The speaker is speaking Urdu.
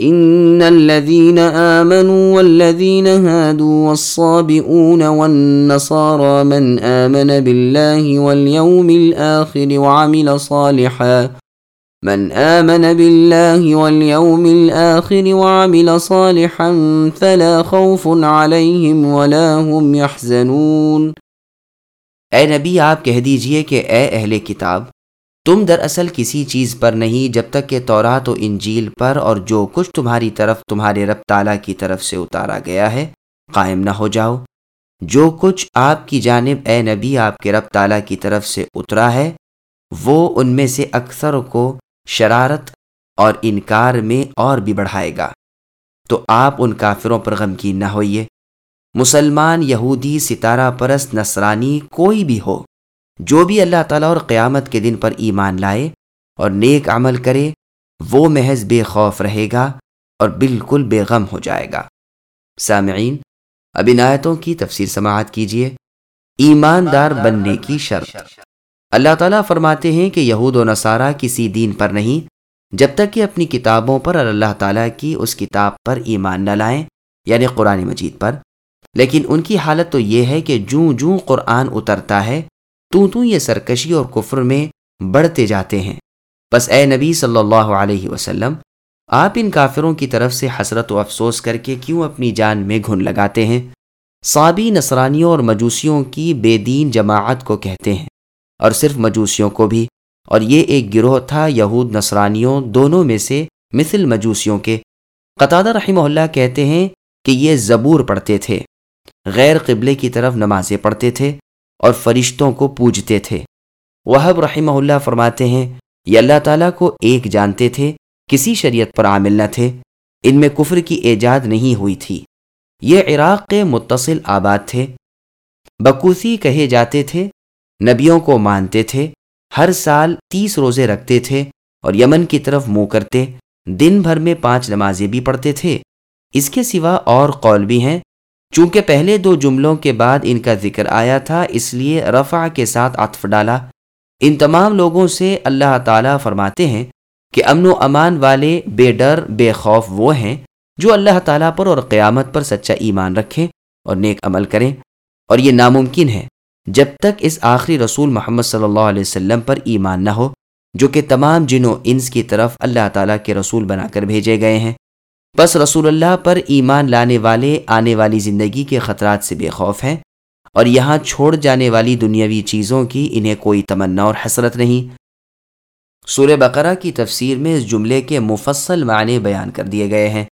ان الذين امنوا والذين هادوا والصابئون والنصارى من امن بالله واليوم الآخر وعمل صالحا من آمن بالله واليوم الآخر وعمل صالحا فلا خوف عليهم ولا هم يحزنون اے نبی آپ کہہ دیجئے کہ اے اہل کتاب تم دراصل کسی چیز پر نہیں، جب تک کہ تورات و انجیل پر اور جو کچھ تمہاری طرف، تمہارے رب تعالیٰ کی طرف سے اتارا گیا ہے، قائم نہ ہو جاؤ۔ جو کچھ آپ کی جانب اے نبی آپ کے رب تعالیٰ کی طرف سے اترا ہے، وہ ان میں سے اکثر کو شرارت اور انکار میں اور بھی بڑھائے گا۔ تو آپ ان کافروں پر غمگین نہ ہوئیے۔ مسلمان یہودی ستارہ پرست نصرانی کوئی بھی ہو۔ جو بھی اللہ تعالیٰ اور قیامت کے دن پر ایمان لائے اور نیک عمل کرے، وہ محض بے خوف رہے گا اور بالکل بے غم ہو جائے گا۔ سامعین، اب عنایتوں کی تفسیر سماعت کیجیے ایماندار بننے کی شرط۔ اللہ تعالیٰ فرماتے ہیں کہ یہود و نصارہ کسی دین پر نہیں، جب تک کہ اپنی کتابوں پر اور اللہ تعالیٰ کی اس کتاب پر ایمان نہ لائیں یعنی قرآن مجید پر۔ لیکن ان کی حالت تو یہ ہے کہ جوں جوں قرآن اترتا ہے تو تو یہ سرکشی اور کفر میں بڑھتے جاتے ہیں۔ بس اے نبی صلی اللہ علیہ وسلم، آپ ان کافروں کی طرف سے حسرت و افسوس کر کے کیوں اپنی جان میں گھن لگاتے ہیں؟ صابی نصرانیوں اور مجوسیوں کی بے دین جماعت کو کہتے ہیں، اور صرف مجوسیوں کو بھی، اور یہ ایک گروہ تھا یہود نصرانیوں دونوں میں سے مثل مجوسیوں کے۔ قطع رحمہ اللہ کہتے ہیں کہ یہ زبور پڑھتے تھے، غیر قبلے کی طرف نمازیں پڑھتے تھے۔ اور فرشتوں کو پوجتے تھے۔ وہب رحمہ اللہ فرماتے ہیں، یہ اللہ تعالیٰ کو ایک جانتے تھے، کسی شریعت پر عامل نہ تھے، ان میں کفر کی ایجاد نہیں ہوئی تھی۔ یہ عراق کے متصل آباد تھے۔ بکوسی کہے جاتے تھے، نبیوں کو مانتے تھے، ہر سال تیس روزے رکھتے تھے اور یمن کی طرف منہ کرتے، دن بھر میں پانچ نمازیں بھی پڑھتے تھے۔ اس کے سوا اور قول بھی ہیں۔ چونکہ پہلے دو جملوں کے بعد ان کا ذکر آیا تھا، اس لیے رفع کے ساتھ عطف ڈالا۔ ان تمام لوگوں سے اللہ تعالیٰ فرماتے ہیں کہ امن و امان والے بے ڈر، بے خوف وہ ہیں جو اللہ تعالیٰ پر اور قیامت پر سچا ایمان رکھیں اور نیک عمل کریں۔ اور یہ ناممکن ہے جب تک اس آخری رسول محمد صلی اللہ علیہ وسلم پر ایمان نہ ہو، جو کہ تمام جنوں انس کی طرف اللہ تعالیٰ کے رسول بنا کر بھیجے گئے ہیں۔ بس رسول اللہ پر ایمان لانے والے آنے والی زندگی کے خطرات سے بے خوف ہیں اور یہاں چھوڑ جانے والی دنیاوی چیزوں کی انہیں کوئی تمنا اور حسرت نہیں۔ سورہ بقرہ کی تفسیر میں اس جملے کے مفصل معنی بیان کر دیے گئے ہیں۔